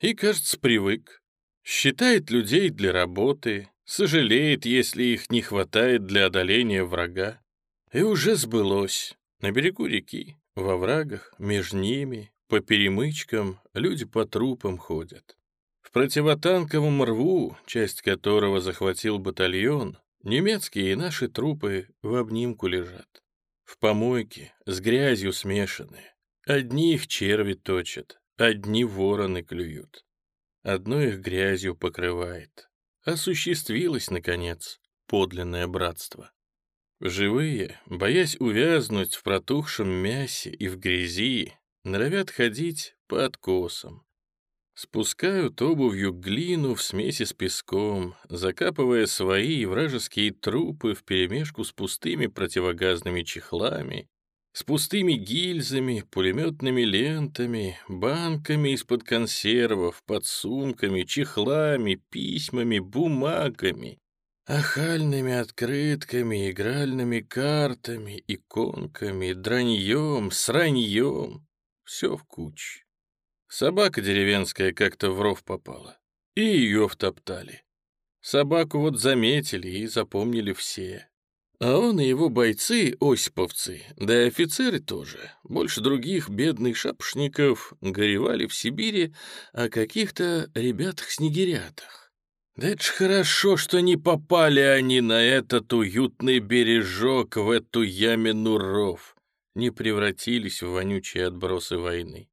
И, кажется, привык. Считает людей для работы, сожалеет, если их не хватает для одоления врага. И уже сбылось. На берегу реки, во врагах, между ними, по перемычкам, люди по трупам ходят. В противотанковом рву, часть которого захватил батальон, немецкие и наши трупы в обнимку лежат. В помойке, с грязью смешанные. Одни их черви точат, одни вороны клюют. Одно их грязью покрывает. Осуществилось, наконец, подлинное братство. Живые, боясь увязнуть в протухшем мясе и в грязи, норовят ходить по откосам. Спускают обувью глину в смеси с песком, закапывая свои и вражеские трупы вперемешку с пустыми противогазными чехлами, с пустыми гильзами, пулеметными лентами, банками из-под консервов, подсумками, чехлами, письмами, бумагами, Ахальными открытками, игральными картами, иконками, драньем, сраньем. Все в куче. Собака деревенская как-то в ров попала. И ее втоптали. Собаку вот заметили и запомнили все. А он и его бойцы, осиповцы, да и офицеры тоже, больше других бедных шапошников, горевали в Сибири о каких-то ребятах-снегирятах. Да это ж хорошо, что не попали они на этот уютный бережок, в эту ямину ров, не превратились в вонючие отбросы войны.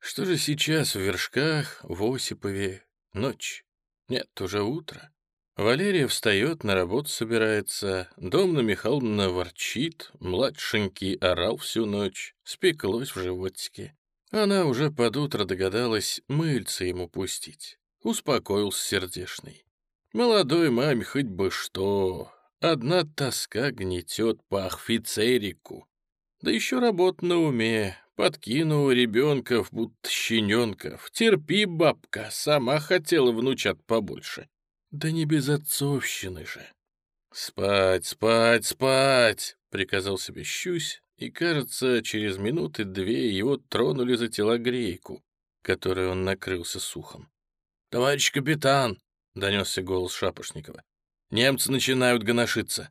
Что же сейчас в Вершках, в Осипове? Ночь? Нет, уже утро. Валерия встает, на работу собирается, Домна Михайловна ворчит, младшенький орал всю ночь, спеклось в животике. Она уже под утро догадалась мыльце ему пустить. Успокоился сердешный. Молодой маме хоть бы что. Одна тоска гнетет по офицерику. Да еще работа на уме. Подкинула ребенков, будто щененков. Терпи, бабка, сама хотела внучат побольше. Да не без отцовщины же. «Спать, спать, спать!» — приказал себе Щусь, и, кажется, через минуты две его тронули за телогрейку, которой он накрылся сухом. «Товарищ капитан!» — донесся голос Шапошникова. «Немцы начинают гоношиться».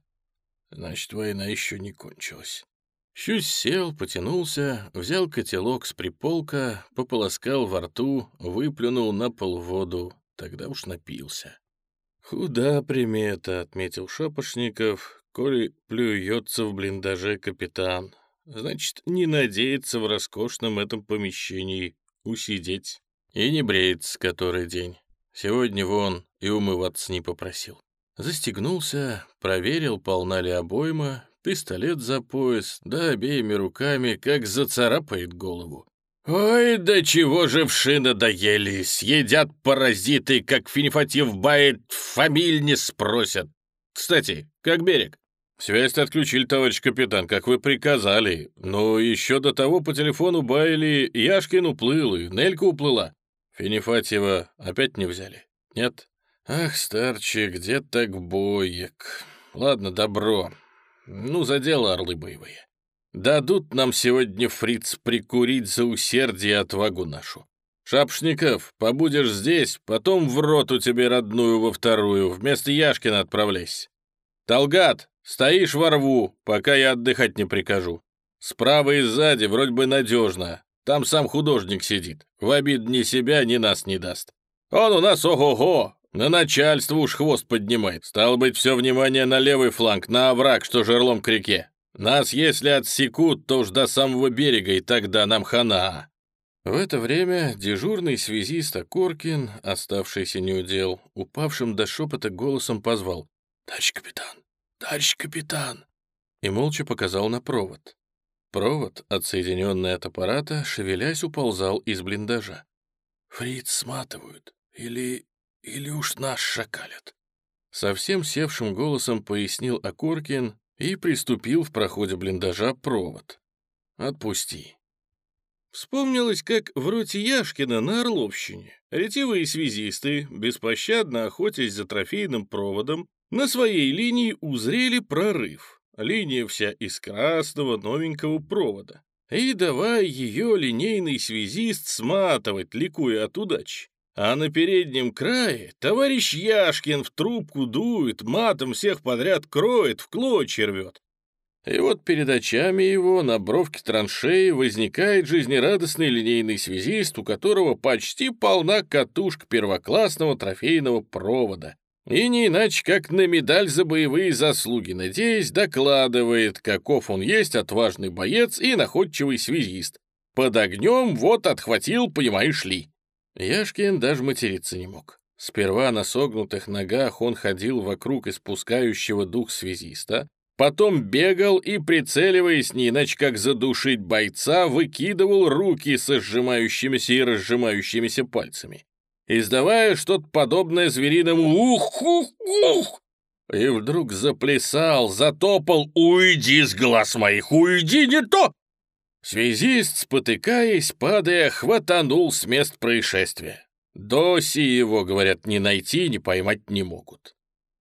Значит, война еще не кончилась. Щусь сел, потянулся, взял котелок с приполка, пополоскал во рту, выплюнул на пол воду, тогда уж напился. «Худа примета», — отметил Шапошников, коли плюется в блиндаже капитан. Значит, не надеется в роскошном этом помещении усидеть. И не бреется который день. Сегодня вон и умываться не попросил. Застегнулся, проверил, полна ли обойма, пистолет за пояс, да обеими руками, как зацарапает голову. «Ой, да чего же вши надоели! Съедят паразиты, как Финифатьев бает, фамиль не спросят! Кстати, как берег?» «Связь отключили, товарищ капитан, как вы приказали. Но еще до того по телефону баяли, Яшкин уплыл и Нелька уплыла. Финифатьева опять не взяли? Нет? Ах, старче, где так боек? Ладно, добро. Ну, за дело орлы боевые. Дадут нам сегодня, фриц, прикурить за усердие отвагу нашу. Шапшников, побудешь здесь, потом в роту тебе родную во вторую, вместо Яшкина отправляйся. Талгат, стоишь во рву, пока я отдыхать не прикажу. Справа и сзади вроде бы надежно, там сам художник сидит. В обид ни себя, ни нас не даст. Он у нас ого-го, на начальство уж хвост поднимает. Стало быть, все внимание на левый фланг, на овраг, что жерлом к реке. Нас, если отсекут, то уж до самого берега, и тогда нам хана. В это время дежурный связист Окоркин, оставшийся неудел, упавшим до шепота голосом позвал «Товарищ капитан! Товарищ капитан!» и молча показал на провод. Провод, отсоединенный от аппарата, шевелясь, уползал из блиндажа. «Фриц сматывают. Или... или уж наш шакалят». Совсем севшим голосом пояснил Окоркин и приступил в проходе блиндажа провод. «Отпусти». Вспомнилось, как в роте Яшкина на Орловщине ретивые связисты, беспощадно охотясь за трофейным проводом, на своей линии узрели прорыв — Линия вся из красного новенького провода. И давай ее линейный связист сматывать, ликуя от удачи. А на переднем крае товарищ Яшкин в трубку дует, матом всех подряд кроет, в клочья рвет. И вот перед очами его на бровке траншеи возникает жизнерадостный линейный связист, у которого почти полна катушка первоклассного трофейного провода. И не иначе, как на медаль за боевые заслуги, надеясь, докладывает, каков он есть отважный боец и находчивый связист. Под огнем вот отхватил, понимаешь ли. Яшкин даже материться не мог. Сперва на согнутых ногах он ходил вокруг испускающего дух связиста, Потом бегал и, прицеливаясь не иначе как задушить бойца, выкидывал руки со сжимающимися и разжимающимися пальцами, издавая что-то подобное звериному «ух-ух-ух!» И вдруг заплясал, затопал «Уйди с глаз моих, уйди, не то!» Связист, спотыкаясь, падая, хватанул с мест происшествия. Доси его, говорят, не найти, не поймать не могут.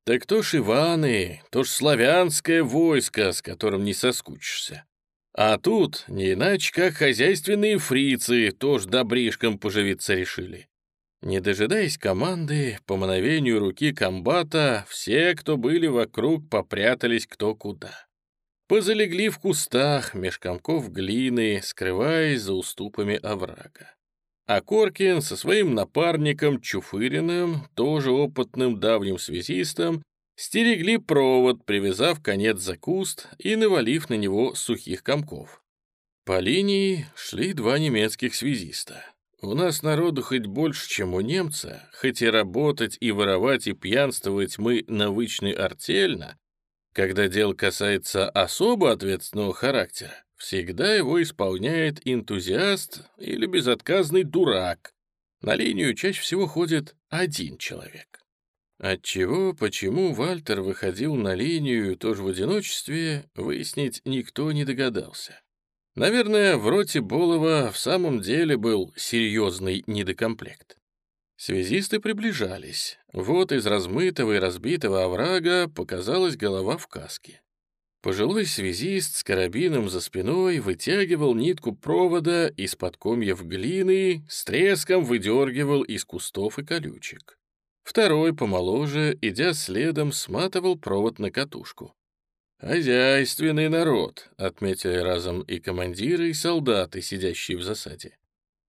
Так то ж Иваны, то ж славянское войско, с которым не соскучишься. А тут не иначе, как хозяйственные фрицы тоже добришком поживиться решили. Не дожидаясь команды, по мановению руки комбата, все, кто были вокруг, попрятались кто куда. Позалегли в кустах, меж комков глины, скрываясь за уступами оврага. А Коркин со своим напарником Чуфыриным, тоже опытным давним связистом, стерегли провод, привязав конец за куст и навалив на него сухих комков. По линии шли два немецких связиста. У нас народу хоть больше, чем у немца, хоть и работать, и воровать, и пьянствовать мы навычны артельно, когда дело касается особо ответственного характера, Всегда его исполняет энтузиаст или безотказный дурак. На линию чаще всего ходит один человек. Отчего, почему Вальтер выходил на линию тоже в одиночестве, выяснить никто не догадался. Наверное, в роте Болова в самом деле был серьезный недокомплект. Связисты приближались. Вот из размытого и разбитого оврага показалась голова в каске. Пожилой связист с карабином за спиной вытягивал нитку провода из-под комьев глины, с треском выдергивал из кустов и колючек. Второй, помоложе, идя следом, сматывал провод на катушку. «Хозяйственный народ», — отметили разом и командиры, и солдаты, сидящие в засаде.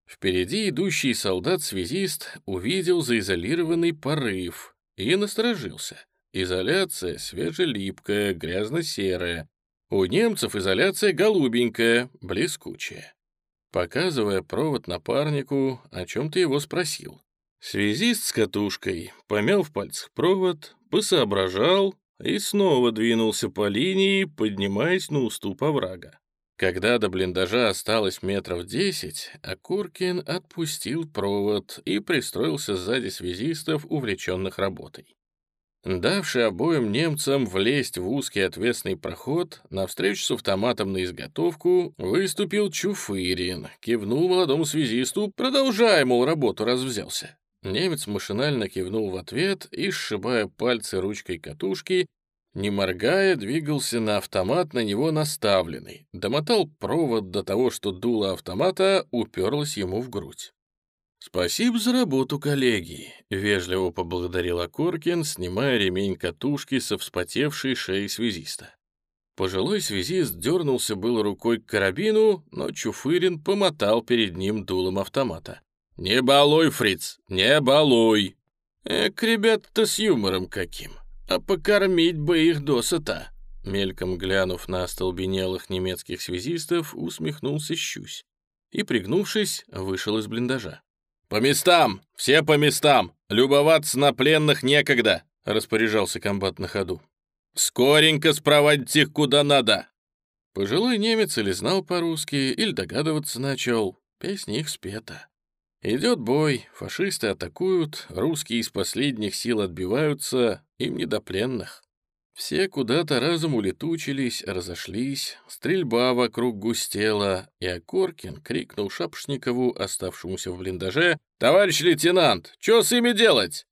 Впереди идущий солдат-связист увидел заизолированный порыв и насторожился. Изоляция свежелипкая, грязно-серая. У немцев изоляция голубенькая, блескучая. Показывая провод напарнику, о чем-то его спросил. Связист с катушкой помял в пальцах провод, посоображал и снова двинулся по линии, поднимаясь на уступ оврага. Когда до блиндажа осталось метров десять, Акуркин отпустил провод и пристроился сзади связистов, увлеченных работой. Давший обоим немцам влезть в узкий отвесный проход, навстречу с автоматом на изготовку, выступил Чуфырин, кивнул молодому связисту, продолжай, мол, работу раз взялся. Немец машинально кивнул в ответ и, сшибая пальцы ручкой катушки, не моргая, двигался на автомат на него наставленный, домотал провод до того, что дуло автомата уперлось ему в грудь. «Спасибо за работу, коллеги», — вежливо поблагодарил Акоркин, снимая ремень катушки со вспотевшей шеи связиста. Пожилой связист дернулся было рукой к карабину, но Чуфырин помотал перед ним дулом автомата. «Не балуй, фриц, не балуй!» «Эк, ребята-то с юмором каким! А покормить бы их досыта!» Мельком глянув на остолбенелых немецких связистов, усмехнулся Щусь и, пригнувшись, вышел из блиндажа. «По местам! Все по местам! Любоваться на пленных некогда!» — распоряжался комбат на ходу. «Скоренько спроводить их куда надо!» Пожилой немец или знал по-русски, или догадываться начал. Песня их спета. Идет бой, фашисты атакуют, русские из последних сил отбиваются, им не до пленных. Все куда-то разом улетучились, разошлись, стрельба вокруг густела, и Окоркин крикнул Шапшникову, оставшемуся в блиндаже, «Товарищ лейтенант, что с ими делать?»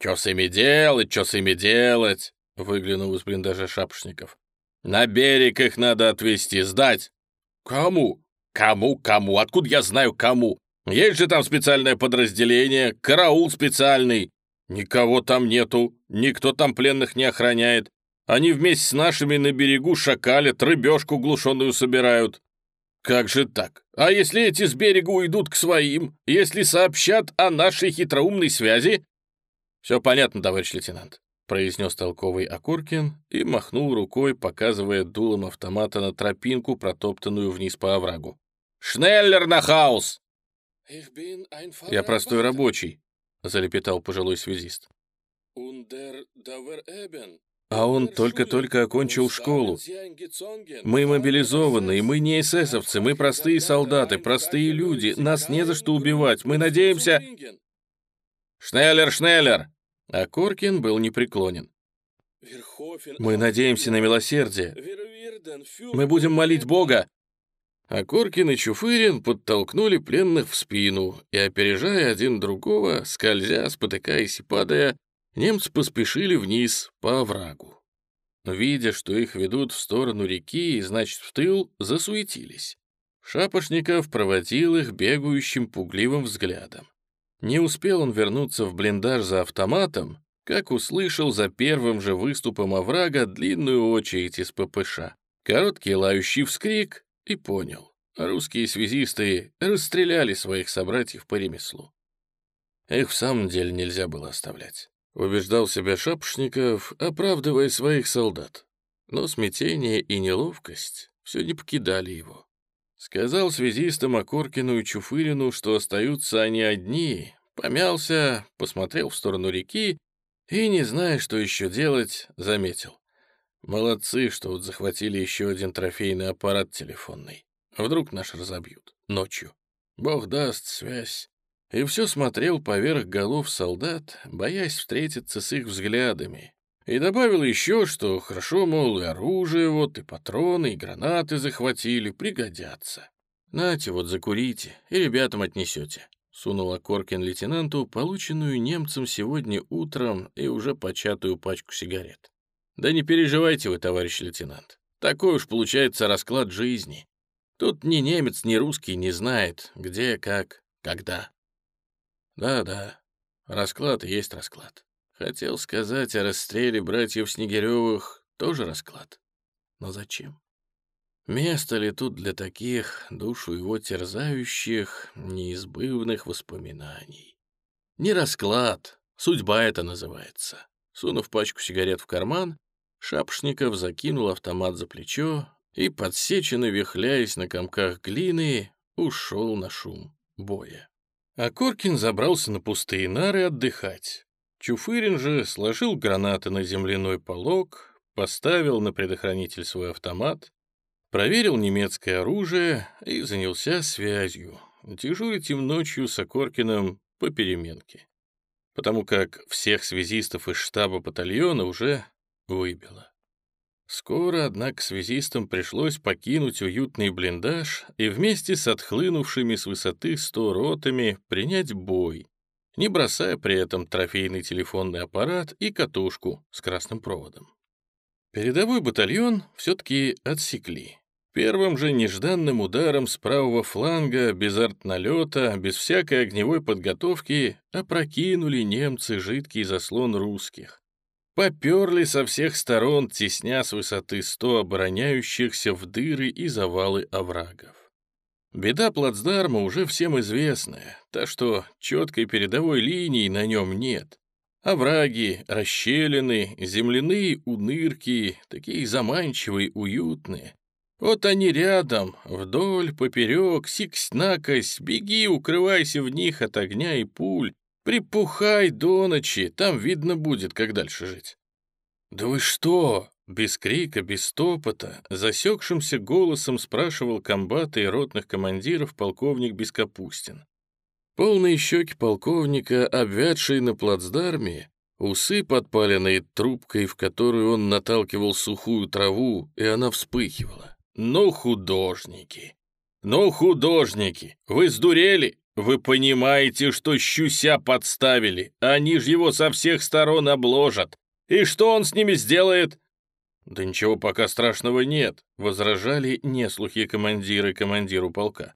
«Что с ими делать, что с ими делать?» — выглянул из блиндажа Шапшников. «На берег их надо отвезти, сдать». «Кому? Кому, кому? Откуда я знаю, кому? Есть же там специальное подразделение, караул специальный. Никого там нету, никто там пленных не охраняет. Они вместе с нашими на берегу шакалят, рыбешку глушеную собирают. Как же так? А если эти с берега уйдут к своим? Если сообщат о нашей хитроумной связи? Все понятно, товарищ лейтенант, произнес толковый Окуркин и махнул рукой, показывая дулом автомата на тропинку, протоптанную вниз по оврагу. «Шнеллер на хаус!» «Я простой рабочий», — залепетал пожилой связист. А он только-только окончил школу. Мы мобилизованы, мы не эсэсовцы, мы простые солдаты, простые люди. Нас не за что убивать. Мы надеемся... Шнеллер, Шнеллер! А Коркин был непреклонен. Мы надеемся на милосердие. Мы будем молить Бога. А Коркин и Чуфырин подтолкнули пленных в спину и, опережая один другого, скользя, спотыкаясь и падая, немцы поспешили вниз по оврагу. Видя, что их ведут в сторону реки и, значит, в тыл, засуетились. Шапошников проводил их бегающим пугливым взглядом. Не успел он вернуться в блиндаж за автоматом, как услышал за первым же выступом оврага длинную очередь из ППШ. Короткий лающий вскрик и понял. Русские связисты расстреляли своих собратьев по ремеслу. Их в самом деле нельзя было оставлять. Убеждал себя Шапошников, оправдывая своих солдат. Но смятение и неловкость все не покидали его. Сказал связистам Окоркину и Чуфырину, что остаются они одни, помялся, посмотрел в сторону реки и, не зная, что еще делать, заметил. Молодцы, что вот захватили еще один трофейный аппарат телефонный. Вдруг наш разобьют. Ночью. Бог даст связь и все смотрел поверх голов солдат, боясь встретиться с их взглядами. И добавил еще, что хорошо, мол, и оружие вот, и патроны, и гранаты захватили, пригодятся. Нате вот закурите, и ребятам отнесете. Сунула Коркин лейтенанту полученную немцем сегодня утром и уже початую пачку сигарет. «Да не переживайте вы, товарищ лейтенант. Такой уж получается расклад жизни. Тут ни немец, ни русский не знает, где, как, когда. Да-да, расклад есть расклад. Хотел сказать о расстреле братьев Снегиревых тоже расклад. Но зачем? Место ли тут для таких, душу его терзающих, неизбывных воспоминаний? Не расклад, судьба это называется. Сунув пачку сигарет в карман, Шапшников закинул автомат за плечо и, подсеченно вихляясь на комках глины, ушел на шум боя. А Коркин забрался на пустые нары отдыхать. Чуфырин же сложил гранаты на земляной полог, поставил на предохранитель свой автомат, проверил немецкое оружие и занялся связью. Дежурить им ночью с Окоркиным по переменке, потому как всех связистов из штаба батальона уже выбило. Скоро, однако, связистам пришлось покинуть уютный блиндаж и вместе с отхлынувшими с высоты сто ротами принять бой, не бросая при этом трофейный телефонный аппарат и катушку с красным проводом. Передовой батальон все-таки отсекли. Первым же нежданным ударом с правого фланга, без артналета, без всякой огневой подготовки, опрокинули немцы жидкий заслон русских, Поперли со всех сторон, тесня с высоты сто обороняющихся в дыры и завалы оврагов. Беда плацдарма уже всем известная, та что четкой передовой линии на нем нет. Овраги, расщелины, земляные унырки, такие заманчивые, уютные. Вот они рядом, вдоль, поперек, сиксь-накось, беги, укрывайся в них от огня и пуль, Припухай до ночи, там видно будет, как дальше жить. Да вы что? Без крика, без стопота, засекшимся голосом спрашивал комбата и ротных командиров полковник Бескапустин. Полные щеки полковника, обвядшие на плацдарме, усы подпаленные трубкой, в которую он наталкивал сухую траву, и она вспыхивала. «Ну, художники! Ну, художники! Вы сдурели? Вы понимаете, что щуся подставили? Они же его со всех сторон обложат. И что он с ними сделает?» «Да ничего пока страшного нет», — возражали неслухи командиры командиру полка.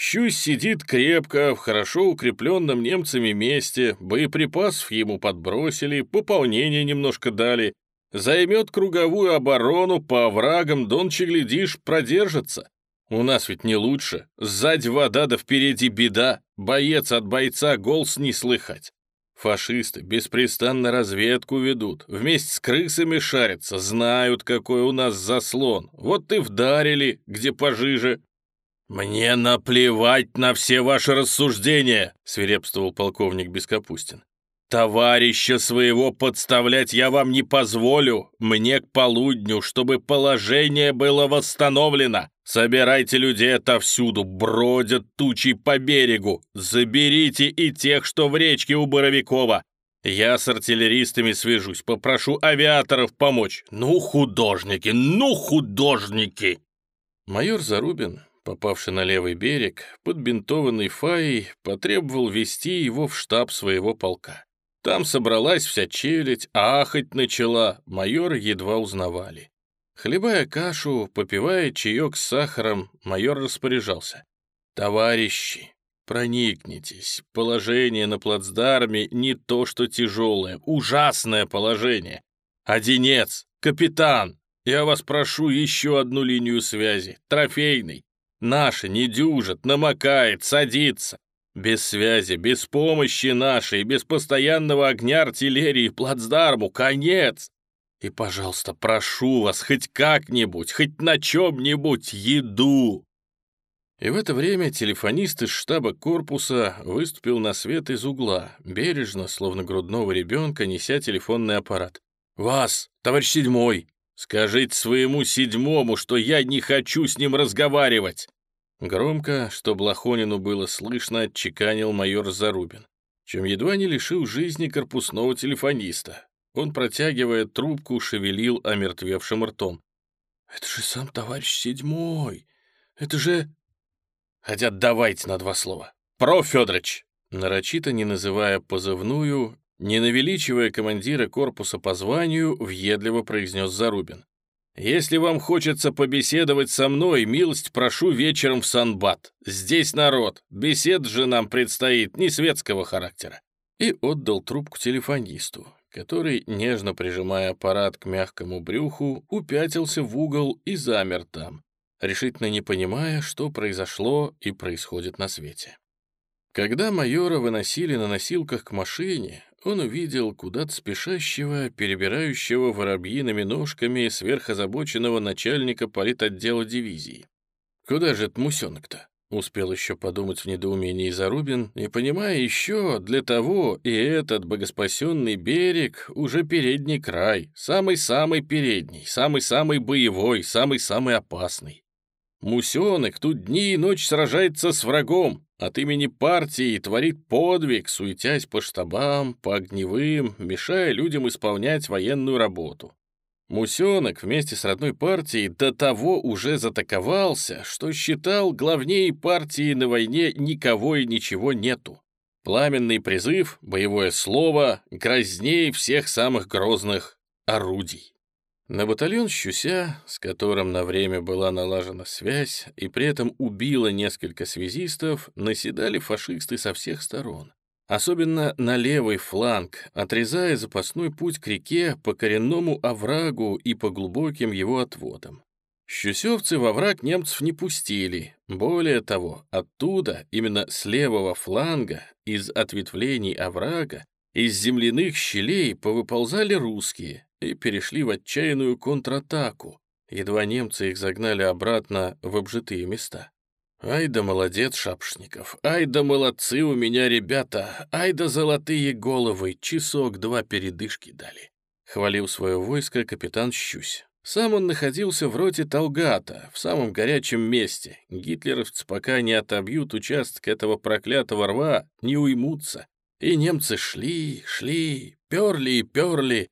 Щусь сидит крепко, в хорошо укрепленном немцами месте, боеприпасов ему подбросили, пополнение немножко дали. Займет круговую оборону по оврагам, донче, глядишь, продержится. У нас ведь не лучше. Сзади вода да впереди беда. Боец от бойца голос не слыхать. Фашисты беспрестанно разведку ведут, вместе с крысами шарятся, знают, какой у нас заслон. Вот и вдарили, где пожиже. «Мне наплевать на все ваши рассуждения», — свирепствовал полковник Бескапустин. «Товарища своего подставлять я вам не позволю. Мне к полудню, чтобы положение было восстановлено. Собирайте людей отовсюду, бродят тучи по берегу. Заберите и тех, что в речке у Боровикова. Я с артиллеристами свяжусь, попрошу авиаторов помочь. Ну, художники, ну, художники!» Майор Зарубин попавший на левый берег, подбинтованный Фаей, потребовал вести его в штаб своего полка. Там собралась вся челядь, ахать начала, майора едва узнавали. Хлебая кашу, попивая чаек с сахаром, майор распоряжался. «Товарищи, проникнитесь, положение на плацдарме не то что тяжелое, ужасное положение. Одинец, капитан, я вас прошу еще одну линию связи, трофейный. Наши не дюжат, намокает, садится. Без связи, без помощи нашей, без постоянного огня артиллерии плацдарму конец. И, пожалуйста, прошу вас, хоть как-нибудь, хоть на чем-нибудь еду. И в это время телефонист из штаба корпуса выступил на свет из угла, бережно, словно грудного ребенка, неся телефонный аппарат. «Вас, товарищ седьмой, Скажите своему седьмому, что я не хочу с ним разговаривать!» Громко, чтобы Лохонину было слышно, отчеканил майор Зарубин, чем едва не лишил жизни корпусного телефониста. Он, протягивая трубку, шевелил омертвевшим ртом. «Это же сам товарищ седьмой! Это же...» «Хотя давайте на два слова. Про Федорович!» Нарочито не называя позывную, не навеличивая командира корпуса по званию, въедливо произнес Зарубин. «Если вам хочется побеседовать со мной, милость прошу вечером в Санбат. Здесь народ, бесед же нам предстоит не светского характера». И отдал трубку телефонисту, который, нежно прижимая аппарат к мягкому брюху, упятился в угол и замер там, решительно не понимая, что произошло и происходит на свете. Когда майора выносили на носилках к машине, он увидел куда-то спешащего, перебирающего воробьиными ножками сверхозабоченного начальника политотдела дивизии. «Куда же этот мусенок-то?» — успел еще подумать в недоумении Зарубин, и понимая еще, для того и этот богоспасенный берег уже передний край, самый-самый передний, самый-самый боевой, самый-самый опасный. Мусенок тут дни и ночь сражается с врагом, от имени партии творит подвиг, суетясь по штабам, по огневым, мешая людям исполнять военную работу. Мусенок вместе с родной партией до того уже затаковался, что считал главнее партии на войне никого и ничего нету. Пламенный призыв, боевое слово, грознее всех самых грозных орудий. На батальон Щуся, с которым на время была налажена связь и при этом убило несколько связистов, наседали фашисты со всех сторон. Особенно на левый фланг, отрезая запасной путь к реке по коренному оврагу и по глубоким его отводам. Щусевцы во враг немцев не пустили. Более того, оттуда, именно с левого фланга, из ответвлений оврага, из земляных щелей повыползали русские, и перешли в отчаянную контратаку. Едва немцы их загнали обратно в обжитые места. «Ай да молодец, Шапшников! Ай да молодцы у меня ребята! Ай да золотые головы! Часок-два передышки дали!» Хвалил свое войско капитан Щусь. Сам он находился в роте Талгата, в самом горячем месте. Гитлеровцы пока не отобьют участок этого проклятого рва, не уймутся. И немцы шли, шли, перли и перли,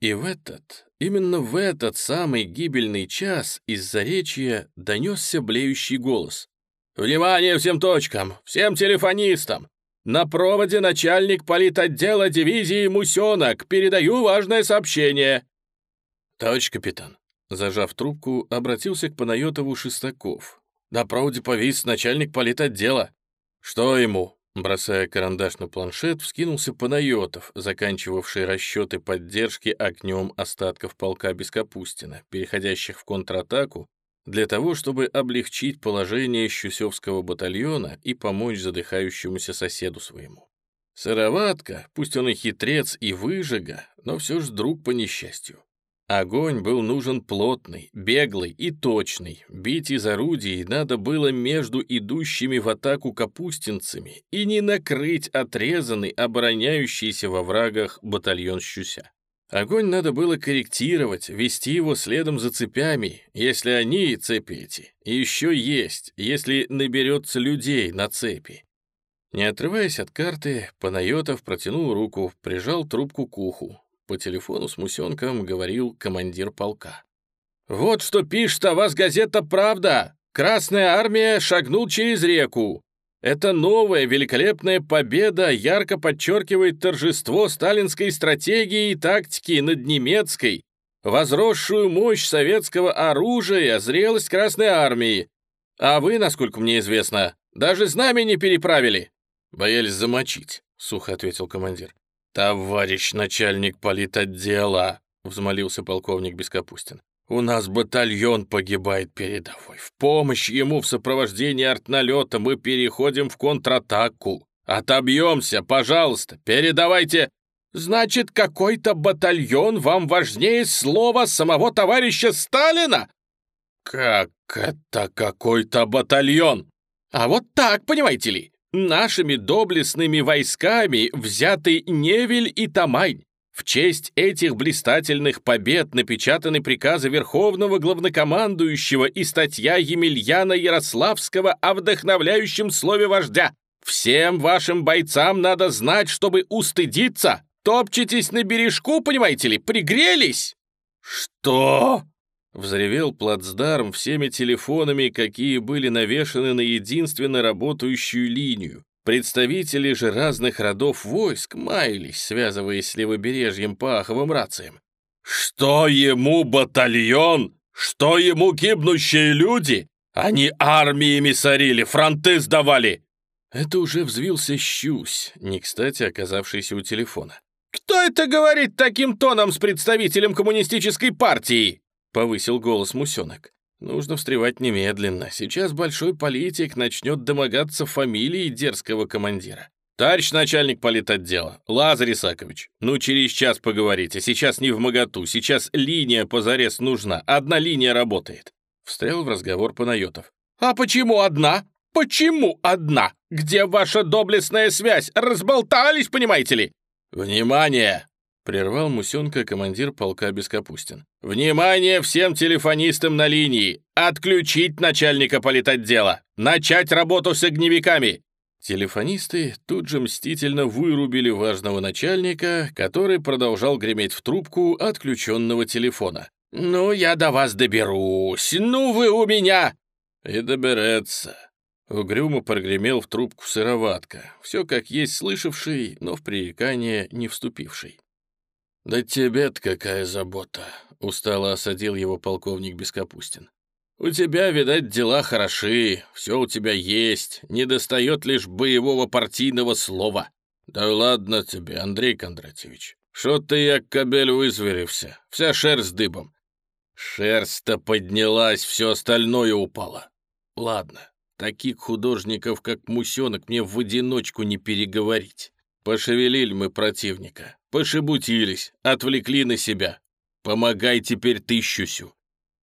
и в этот, именно в этот самый гибельный час из заречья донесся блеющий голос. «Внимание всем точкам! Всем телефонистам! На проводе начальник политотдела дивизии Мусенок! Передаю важное сообщение!» «Товарищ капитан!» Зажав трубку, обратился к Панайотову Шестаков. На проводе повис начальник политотдела. Что ему? Бросая карандаш на планшет, вскинулся Панайотов, заканчивавший расчеты поддержки огнем остатков полка Бескапустина, переходящих в контратаку, для того, чтобы облегчить положение Щусевского батальона и помочь задыхающемуся соседу своему. Сыроватка, пусть он и хитрец, и выжига, но все же друг по несчастью. Огонь был нужен плотный, беглый и точный. Бить из орудий надо было между идущими в атаку капустинцами и не накрыть отрезанный, обороняющийся во врагах батальон Щуся. Огонь надо было корректировать, вести его следом за цепями, если они, цепи эти, еще есть, если наберется людей на цепи. Не отрываясь от карты, Панайотов протянул руку, прижал трубку к уху, по телефону с Мусенком говорил командир полка. «Вот что пишет о вас газета «Правда». Красная армия шагнул через реку. Эта новая великолепная победа ярко подчеркивает торжество сталинской стратегии и тактики над немецкой, возросшую мощь советского оружия, зрелость Красной армии. А вы, насколько мне известно, даже знамя не переправили. Боялись замочить, сухо ответил командир. «Товарищ начальник политотдела», — взмолился полковник Бескапустин, «у нас батальон погибает передовой. В помощь ему в сопровождении артналета мы переходим в контратаку. Отобьемся, пожалуйста, передавайте...» «Значит, какой-то батальон вам важнее слова самого товарища Сталина?» «Как это какой-то батальон?» «А вот так, понимаете ли, Нашими доблестными войсками взяты Невель и Тамань. В честь этих блистательных побед напечатаны приказы Верховного Главнокомандующего и статья Емельяна Ярославского о вдохновляющем слове вождя. Всем вашим бойцам надо знать, чтобы устыдиться. Топчетесь на бережку, понимаете ли, пригрелись. Что? Взревел плацдарм всеми телефонами, какие были навешаны на единственно работающую линию. Представители же разных родов войск маялись, связываясь с левобережьем по аховым рациям. «Что ему батальон? Что ему гибнущие люди? Они армиями сорили, фронты сдавали!» Это уже взвился Щусь, не кстати оказавшийся у телефона. «Кто это говорит таким тоном с представителем коммунистической партии?» — повысил голос Мусенок. «Нужно встревать немедленно. Сейчас большой политик начнет домогаться фамилии дерзкого командира. «Товарищ начальник политотдела, Лазарь Исакович, ну через час поговорите, сейчас не в моготу, сейчас линия позарез нужна, одна линия работает». Встрял в разговор Панайотов. «А почему одна? Почему одна? Где ваша доблестная связь? Разболтались, понимаете ли?» «Внимание! Прервал Мусенка командир полка Бескапустин. «Внимание всем телефонистам на линии! Отключить начальника политотдела! Начать работу с огневиками!» Телефонисты тут же мстительно вырубили важного начальника, который продолжал греметь в трубку отключенного телефона. «Ну, я до вас доберусь! Ну, вы у меня!» «И доберется!» Угрюмо прогремел в трубку сыроватка, все как есть слышавший, но в пререкание не вступивший. «Да тебе-то какая забота!» — устало осадил его полковник Бескапустин. «У тебя, видать, дела хороши, все у тебя есть, не достает лишь боевого партийного слова». «Да ладно тебе, Андрей Кондратьевич, что ты, як кобель, вызверився, вся шерсть дыбом». «Шерсть-то поднялась, все остальное упало. Ладно, таких художников, как Мусенок, мне в одиночку не переговорить. Пошевелили мы противника, пошебутились, отвлекли на себя. Помогай теперь ты, Щусю.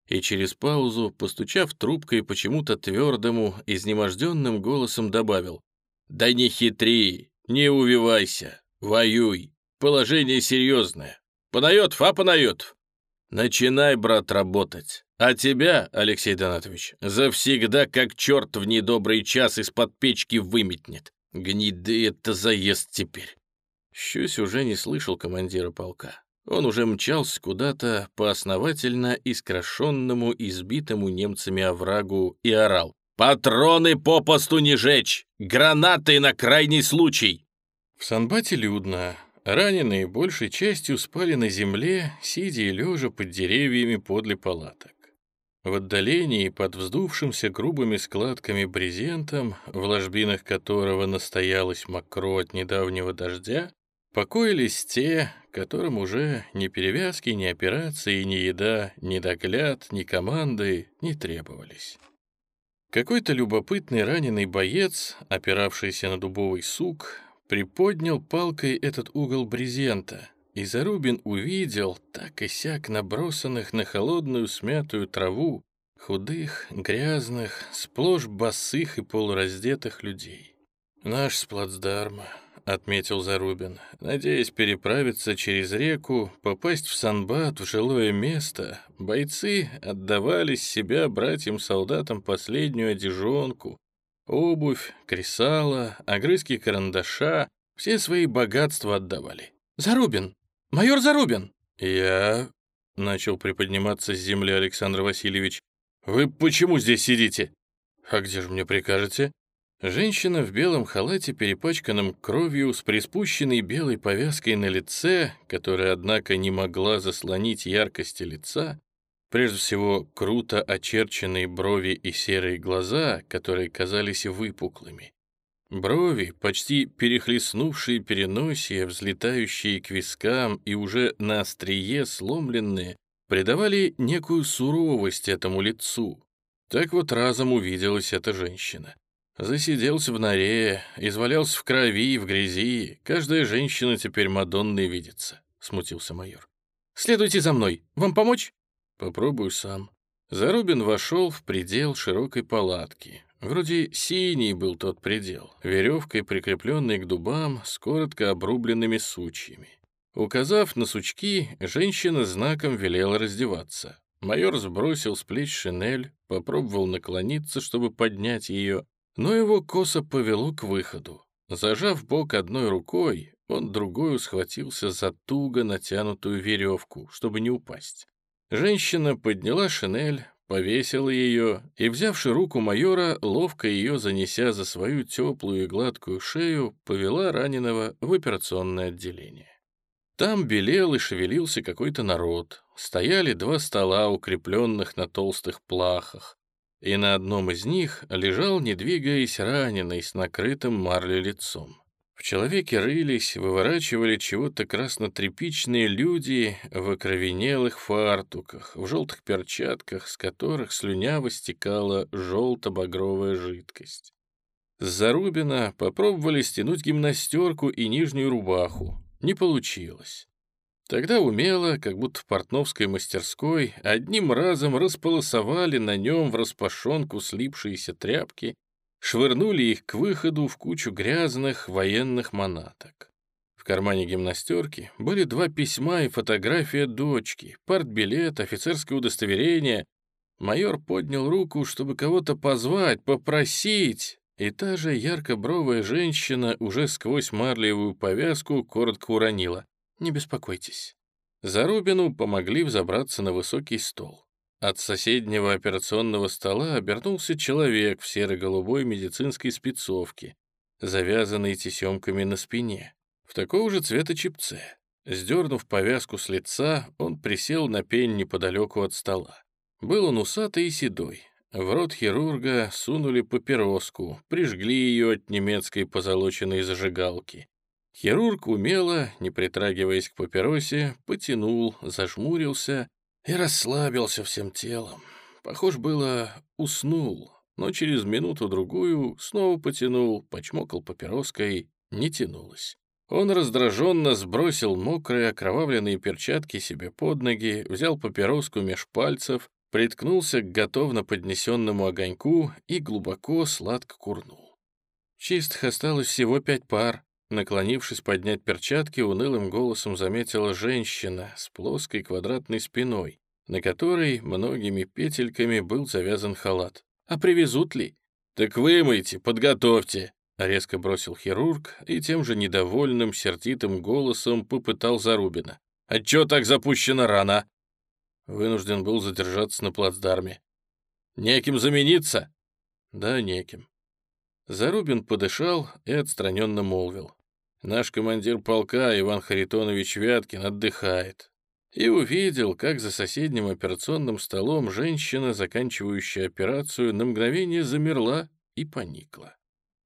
И через паузу, постучав трубкой почему-то твердому, изнеможденным голосом добавил. «Да не хитри, не увивайся, воюй, положение серьезное. Панаетов, а Панаетов? Начинай, брат, работать. А тебя, Алексей Донатович, завсегда как черт в недобрый час из-под печки выметнет. Гниды это заезд теперь. Щусь уже не слышал командира полка. Он уже мчался куда-то по основательно искрошенному, избитому немцами оврагу и орал. «Патроны попосту не жечь! Гранаты на крайний случай!» В Санбате людно. Раненые большей частью спали на земле, сидя и лежа под деревьями подле палаток. В отдалении, под вздувшимся грубыми складками брезентом, в ложбинах которого настоялось мокро от недавнего дождя, покоились те, которым уже ни перевязки, ни операции, ни еда, ни догляд, ни команды не требовались. Какой-то любопытный раненый боец, опиравшийся на дубовый сук, приподнял палкой этот угол брезента, и Зарубин увидел так и сяк набросанных на холодную смятую траву худых, грязных, сплошь босых и полураздетых людей. «Наш с плацдарма», — отметил Зарубин, надеясь переправиться через реку, попасть в Санбат, в жилое место. Бойцы отдавали себя братьям-солдатам последнюю одежонку, обувь, кресало, огрызки карандаша, все свои богатства отдавали. «Зарубин! «Майор Зарубин!» «Я...» — начал приподниматься с земли Александр Васильевич. «Вы почему здесь сидите?» «А где же мне прикажете?» Женщина в белом халате, перепачканном кровью, с приспущенной белой повязкой на лице, которая, однако, не могла заслонить яркости лица, прежде всего, круто очерченные брови и серые глаза, которые казались выпуклыми, Брови, почти перехлестнувшие переносия, взлетающие к вискам и уже на острие сломленные, придавали некую суровость этому лицу. Так вот разом увиделась эта женщина. Засиделся в норе, извалялся в крови и в грязи. Каждая женщина теперь Мадонной видится, — смутился майор. «Следуйте за мной. Вам помочь?» «Попробую сам». Зарубин вошел в предел широкой палатки. Вроде синий был тот предел, веревкой прикрепленный к дубам с коротко обрубленными сучьями. Указав на сучки, женщина знаком велела раздеваться. Майор сбросил с плеч шинель, попробовал наклониться, чтобы поднять ее, но его косо повело к выходу. Зажав бок одной рукой, он другую схватился за туго натянутую веревку, чтобы не упасть. Женщина подняла шинель, повесила ее и, взявши руку майора, ловко ее занеся за свою теплую и гладкую шею, повела раненого в операционное отделение. Там белел и шевелился какой-то народ. Стояли два стола, укрепленных на толстых плахах, и на одном из них лежал, не двигаясь, раненый с накрытым марлей лицом. В человеке рылись, выворачивали чего-то краснотряпичные люди в окровенелых фартуках, в желтых перчатках, с которых слюняво стекала желто-багровая жидкость. С Зарубина попробовали стянуть гимнастерку и нижнюю рубаху. Не получилось. Тогда умело, как будто в портновской мастерской, одним разом располосовали на нем в распашонку слипшиеся тряпки швырнули их к выходу в кучу грязных военных манаток. В кармане гимнастерки были два письма и фотография дочки, партбилет, офицерское удостоверение. Майор поднял руку, чтобы кого-то позвать, попросить, и та же ярко-бровая женщина уже сквозь марлевую повязку коротко уронила. «Не беспокойтесь». Зарубину помогли взобраться на высокий стол. От соседнего операционного стола обернулся человек в серо-голубой медицинской спецовке, завязанной тесемками на спине, в такого же цвета чипце. Сдернув повязку с лица, он присел на пень неподалеку от стола. Был он усатый и седой. В рот хирурга сунули папироску, прижгли ее от немецкой позолоченной зажигалки. Хирург умело, не притрагиваясь к папиросе, потянул, зажмурился и расслабился всем телом. Похож было, уснул, но через минуту-другую снова потянул, почмокал папироской, не тянулось. Он раздраженно сбросил мокрые окровавленные перчатки себе под ноги, взял папироску меж пальцев, приткнулся к готовно поднесенному огоньку и глубоко сладко курнул. Чистых осталось всего пять пар, Наклонившись поднять перчатки, унылым голосом заметила женщина с плоской квадратной спиной, на которой многими петельками был завязан халат. «А привезут ли?» «Так вымойте, подготовьте!» — резко бросил хирург и тем же недовольным, сердитым голосом попытал Зарубина. «А чё так запущена рана?» Вынужден был задержаться на плацдарме. «Неким замениться?» «Да, неким». Зарубин подышал и отстраненно молвил. Наш командир полка Иван Харитонович Вяткин отдыхает. и увидел, как за соседним операционным столом женщина, заканчивающая операцию, на мгновение замерла и поникла.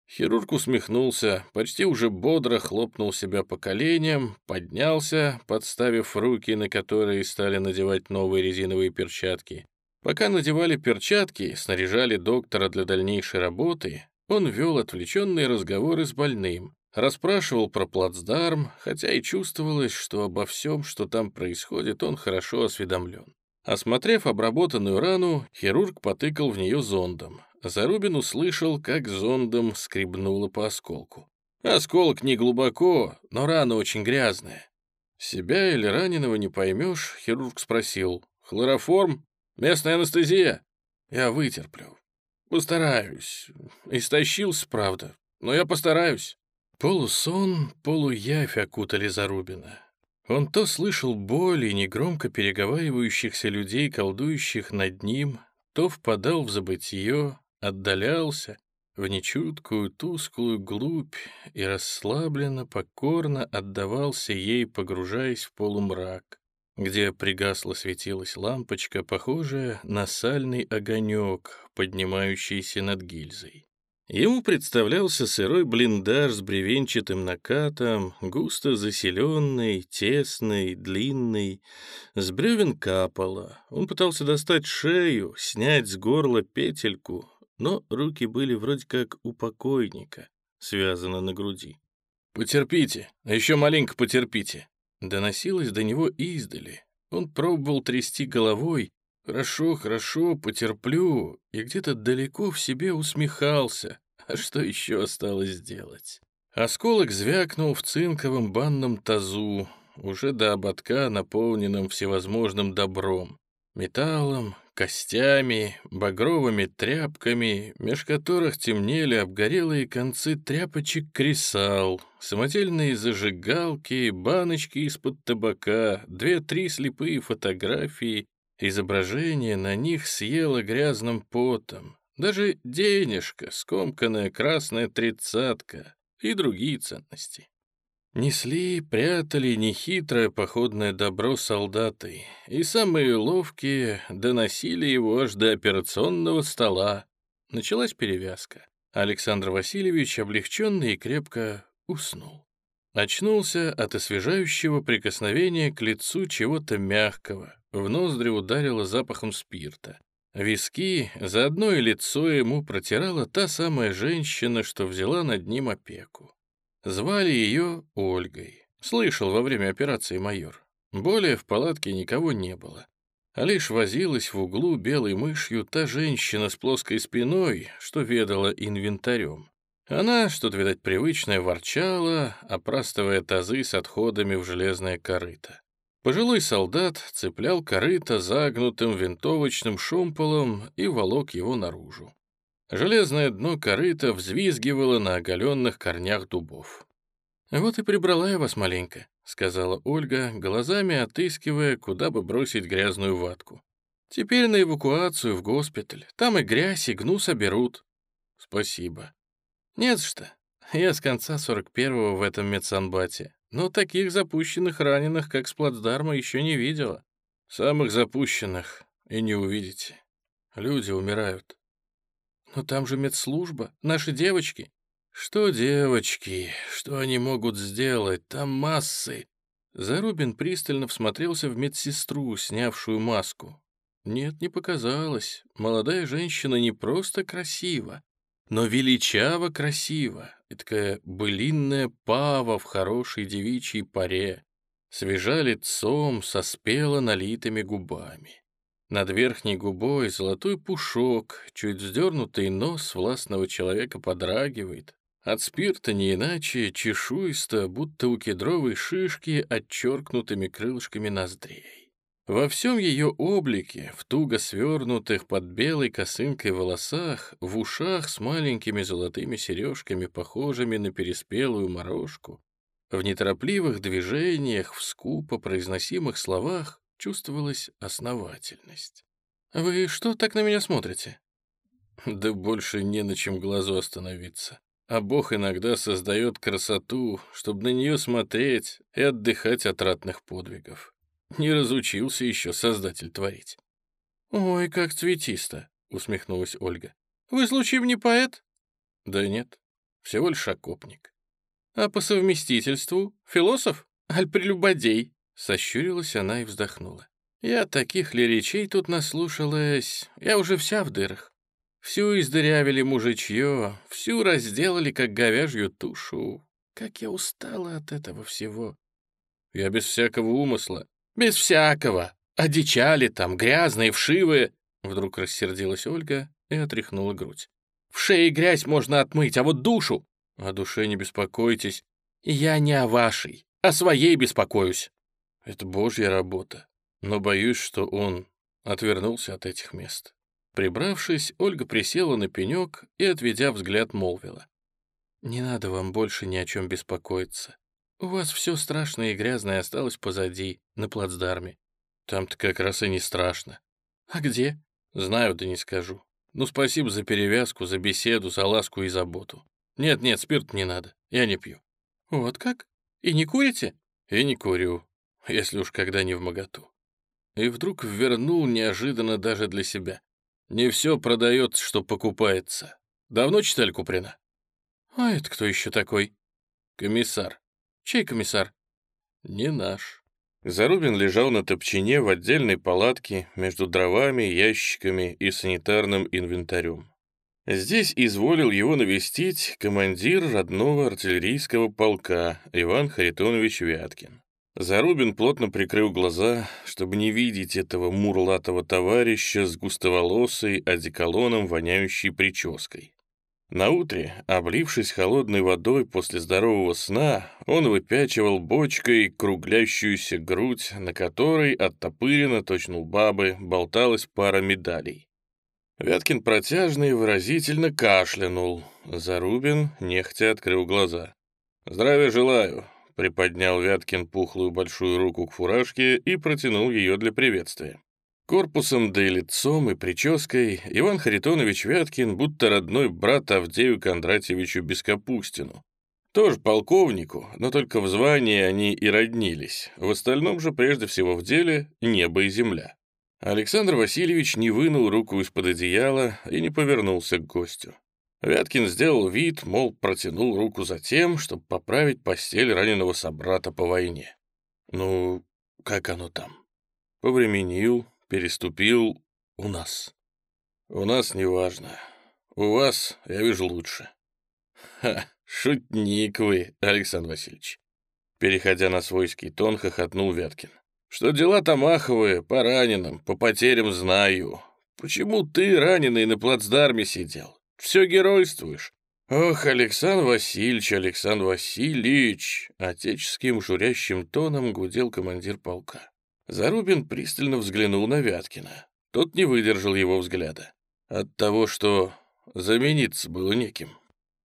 Хирург усмехнулся, почти уже бодро хлопнул себя по коленям, поднялся, подставив руки, на которые стали надевать новые резиновые перчатки. Пока надевали перчатки, снаряжали доктора для дальнейшей работы, он вел отвлеченные разговоры с больным, расспрашивал про плацдарм, хотя и чувствовалось, что обо всем, что там происходит, он хорошо осведомлен. Осмотрев обработанную рану, хирург потыкал в нее зондом. Зарубин услышал, как зондом скребнуло по осколку. Осколок не глубоко, но рана очень грязная. Себя или раненого не поймешь, хирург спросил. Хлороформ? Местная анестезия? Я вытерплю. Постараюсь. Истощился, правда, но я постараюсь. Полусон, полуявь окутали Зарубина. Он то слышал боль и негромко переговаривающихся людей, колдующих над ним, то впадал в забытье, отдалялся в нечуткую, тусклую глубь и расслабленно, покорно отдавался ей, погружаясь в полумрак, где пригасло светилась лампочка, похожая на сальный огонек, поднимающийся над гильзой. Ему представлялся сырой блиндаж с бревенчатым накатом, густо заселенный, тесный, длинный. С бревен капало. Он пытался достать шею, снять с горла петельку, но руки были вроде как у покойника, связаны на груди. «Потерпите, а еще маленько потерпите», — доносилось до него издали. Он пробовал трясти головой, «Хорошо, хорошо, потерплю», и где-то далеко в себе усмехался. А что еще осталось сделать? Осколок звякнул в цинковом банном тазу, уже до ободка, наполненном всевозможным добром. Металлом, костями, багровыми тряпками, меж которых темнели обгорелые концы тряпочек кресал, самодельные зажигалки, баночки из-под табака, две-три слепые фотографии, изображение на них съело грязным потом, даже денежка, скомканная красная тридцатка и другие ценности. Несли, прятали нехитрое походное добро солдаты, и самые ловкие доносили его аж до операционного стола. Началась перевязка. Александр Васильевич, облегченный и крепко, уснул. Очнулся от освежающего прикосновения к лицу чего-то мягкого. В ноздри ударило запахом спирта. Виски, заодно и лицо ему протирала та самая женщина, что взяла над ним опеку. Звали ее Ольгой. Слышал во время операции майор. Более в палатке никого не было. А лишь возилась в углу белой мышью та женщина с плоской спиной, что ведала инвентарем. Она, что-то, видать, привычное, ворчала, опрастывая тазы с отходами в железное корыто. Пожилой солдат цеплял корыто загнутым винтовочным шомполом и волок его наружу. Железное дно корыта взвизгивало на оголенных корнях дубов. «Вот и прибрала я вас маленько», — сказала Ольга, глазами отыскивая, куда бы бросить грязную ватку. «Теперь на эвакуацию в госпиталь. Там и грязь, и гну соберут». «Спасибо». «Нет что. Я с конца 41-го в этом медсанбате. Но таких запущенных раненых, как с плацдарма, еще не видела. Самых запущенных и не увидите. Люди умирают. Но там же медслужба, наши девочки. Что девочки, что они могут сделать? Там массы. Зарубин пристально всмотрелся в медсестру, снявшую маску. Нет, не показалось. Молодая женщина не просто красива, но величаво красиво, такая былинная пава в хорошей девичьей паре, свежа лицом, со спело налитыми губами. Над верхней губой золотой пушок, чуть вздернутый нос властного человека подрагивает. От спирта не иначе чешуисто, будто у кедровой шишки отчеркнутыми крылышками ноздрей. Во всем ее облике, в туго свернутых под белой косынкой волосах, в ушах с маленькими золотыми сережками, похожими на переспелую морожку, в неторопливых движениях, в скупо произносимых словах чувствовалась основательность. «Вы что так на меня смотрите?» «Да больше не на чем глазу остановиться. А Бог иногда создает красоту, чтобы на нее смотреть и отдыхать от ратных подвигов. Не разучился еще создатель творить. «Ой, как цветисто!» — усмехнулась Ольга. «Вы, случаем, не поэт?» «Да нет, всего лишь окопник». «А по совместительству философ? Аль прелюбодей?» Сощурилась она и вздохнула. «Я таких ли речей тут наслушалась, я уже вся в дырах. Всю издырявили мужичье, всю разделали, как говяжью тушу. Как я устала от этого всего. Я без всякого умысла. Без всякого. Одичали там, грязные, вшивые. Вдруг рассердилась Ольга и отряхнула грудь. В шее грязь можно отмыть, а вот душу... О душе не беспокойтесь. Я не о вашей, о своей беспокоюсь. Это божья работа. Но боюсь, что он отвернулся от этих мест. Прибравшись, Ольга присела на пенек и, отведя взгляд, молвила. «Не надо вам больше ни о чем беспокоиться. У вас все страшное и грязное осталось позади, на плацдарме. Там-то как раз и не страшно. А где? Знаю, да не скажу. Ну, спасибо за перевязку, за беседу, за ласку и заботу. Нет-нет, спирт не надо, я не пью. Вот как? И не курите? И не курю, если уж когда не в моготу. И вдруг вернул неожиданно даже для себя. Не все продается, что покупается. Давно читали Куприна? А это кто еще такой? Комиссар. Чей комиссар? Не наш. Зарубин лежал на топчине в отдельной палатке между дровами, ящиками и санитарным инвентарем. Здесь изволил его навестить командир родного артиллерийского полка Иван Харитонович Вяткин. Зарубин плотно прикрыл глаза, чтобы не видеть этого мурлатого товарища с густоволосой, одеколоном воняющей прической. Наутре, облившись холодной водой после здорового сна, он выпячивал бочкой круглящуюся грудь, на которой оттопыренно, точно у бабы, болталась пара медалей. Вяткин протяжно и выразительно кашлянул. Зарубин нехотя открыл глаза. «Здравия желаю приподнял Вяткин пухлую большую руку к фуражке и протянул ее для приветствия. Корпусом да и лицом, и прической Иван Харитонович Вяткин будто родной брат Авдею Кондратьевичу Бескапустину. Тоже полковнику, но только в звании они и роднились. В остальном же, прежде всего в деле, небо и земля. Александр Васильевич не вынул руку из-под одеяла и не повернулся к гостю. Вяткин сделал вид, мол, протянул руку за тем, чтобы поправить постель раненого собрата по войне. Ну, как оно там? Повременил, переступил у нас. У нас неважно. У вас, я вижу, лучше. Ха, шутник вы, Александр Васильевич. Переходя на свойский тон, хохотнул Вяткин. Что дела там аховые, по раненым, по потерям знаю. Почему ты, раненый, на плацдарме сидел? Все геройствуешь. Ох, Александр Васильевич, Александр Васильевич, отеческим журящим тоном гудел командир полка. Зарубин пристально взглянул на Вяткина. Тот не выдержал его взгляда. От того, что замениться было неким.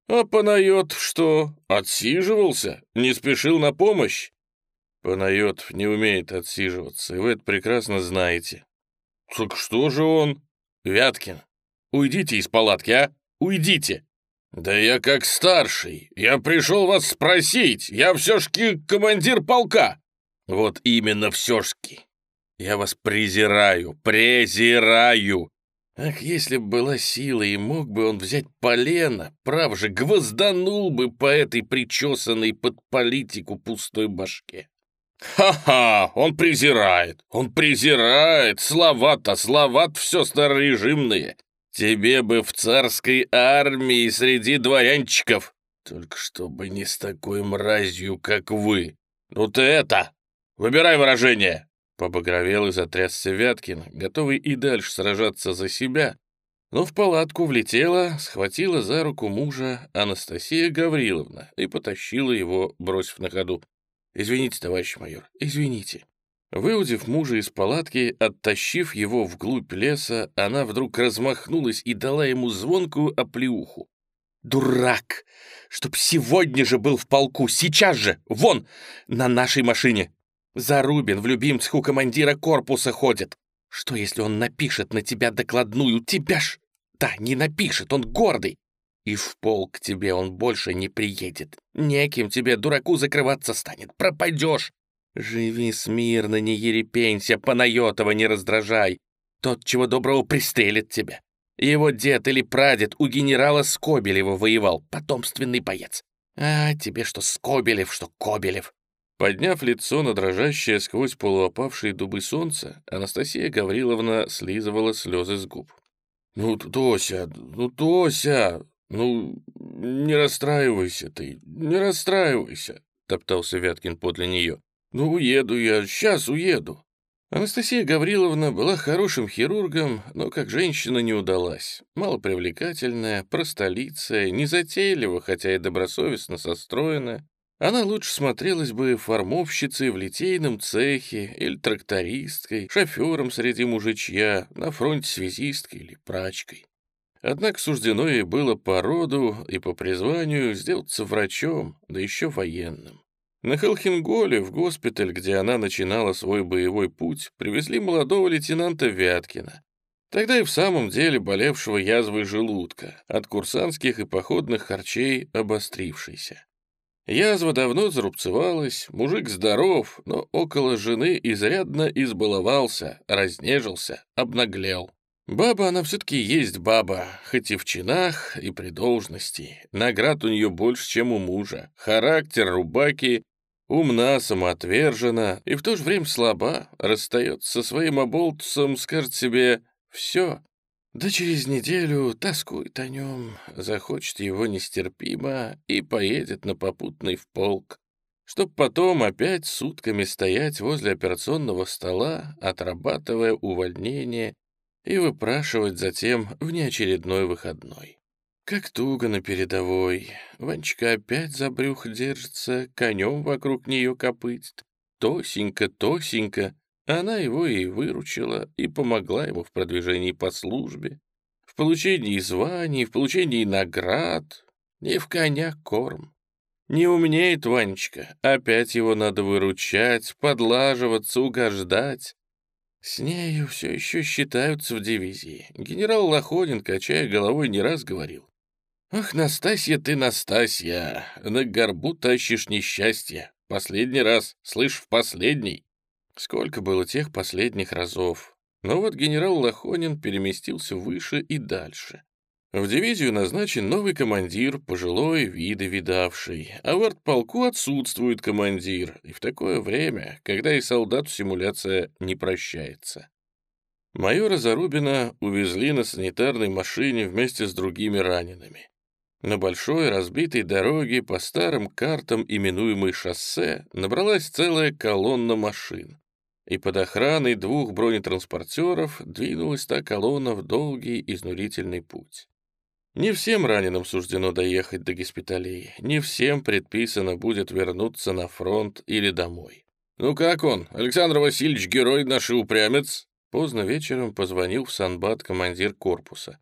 А Панайот что, отсиживался? Не спешил на помощь? Панайот не умеет отсиживаться, и вы это прекрасно знаете. Так что же он? Вяткин, уйдите из палатки, а? Уйдите!» «Да я как старший. Я пришел вас спросить. Я все-шки командир полка». «Вот именно все-шки. Я вас презираю, презираю. Ах, если бы была сила и мог бы он взять полено, прав же, гвозданул бы по этой причесанной под политику пустой башке. Ха-ха, он презирает, он презирает, слова-то, слова-то все старорежимные. Тебе бы в царской армии среди дворянчиков. Только чтобы не с такой мразью, как вы. Ты это! Выбирай выражение!» Побагровел и затрясся Вяткин, готовый и дальше сражаться за себя. Но в палатку влетела, схватила за руку мужа Анастасия Гавриловна и потащила его, бросив на ходу. «Извините, товарищ майор, извините». Выудив мужа из палатки, оттащив его вглубь леса, она вдруг размахнулась и дала ему звонкую оплеуху. «Дурак! Чтоб сегодня же был в полку, сейчас же, вон, на нашей машине! Зарубин в любимцах у командира корпуса ходит. Что, если он напишет на тебя докладную? Тебя ж... Да, не напишет, он гордый. И в полк тебе он больше не приедет. Неким тебе, дураку, закрываться станет. Пропадешь. Живи смирно, не ерепенься, Панайотова не раздражай. Тот, чего доброго, пристрелит тебя. Его дед или прадед у генерала Скобелева воевал, потомственный боец. А тебе что Скобелев, что Кобелев. Подняв лицо на дрожащее сквозь полуопавшие дубы солнца, Анастасия Гавриловна слизывала слезы с губ. «Ну, Тося, ну, Тося, ну, не расстраивайся ты, не расстраивайся», — топтался Вяткин подле нее. «Ну, уеду я, сейчас уеду». Анастасия Гавриловна была хорошим хирургом, но как женщина не удалась. Малопривлекательная, простолицая, незатейлива, хотя и добросовестно состроенная. Она лучше смотрелась бы формовщицей в литейном цехе или трактористкой, шофером среди мужичья, на фронте связисткой или прачкой. Однако суждено ей было по роду и по призванию сделаться врачом, да еще военным. На Хелхинголе, в госпиталь, где она начинала свой боевой путь, привезли молодого лейтенанта Вяткина. Тогда и в самом деле болевшего язвой желудка, от курсантских и походных харчей обострившейся. Язва давно зарубцевалась, мужик здоров, но около жены изрядно избаловался, разнежился, обнаглел. Баба она все-таки есть баба, хоть и в чинах, и при должности. Наград у нее больше, чем у мужа. Характер рубаки Умна, самоотвержена и в то же время слаба, расстается со своим оболтусом, скажет себе «все». Да через неделю тоскует о нем, захочет его нестерпимо и поедет на попутный в полк, чтоб потом опять сутками стоять возле операционного стола, отрабатывая увольнение и выпрашивать затем внеочередной выходной. Как туго на передовой. Ванечка опять за брюх держится, конем вокруг нее копытит. Тосенька, Тосенька. Она его и выручила, и помогла ему в продвижении по службе, в получении званий, в получении наград. Не в коня корм. Не умнеет Ванечка, опять его надо выручать, подлаживаться, угождать. С нею все еще считаются в дивизии. Генерал Лоходин, качая головой, не раз говорил. «Ах, Настасья ты, Настасья, на горбу тащишь несчастье. Последний раз, слышь, в последний». Сколько было тех последних разов. Но вот генерал Лохонин переместился выше и дальше. В дивизию назначен новый командир, пожилой, виды видавший, а в артполку отсутствует командир, и в такое время, когда и солдату симуляция не прощается. Майора Зарубина увезли на санитарной машине вместе с другими ранеными. На большой разбитой дороге по старым картам, именуемой шоссе, набралась целая колонна машин. И под охраной двух бронетранспортеров двинулась та колонна в долгий изнурительный путь. Не всем раненым суждено доехать до госпиталей, не всем предписано будет вернуться на фронт или домой. «Ну как он, Александр Васильевич, герой наш упрямец?» Поздно вечером позвонил в Санбат командир корпуса.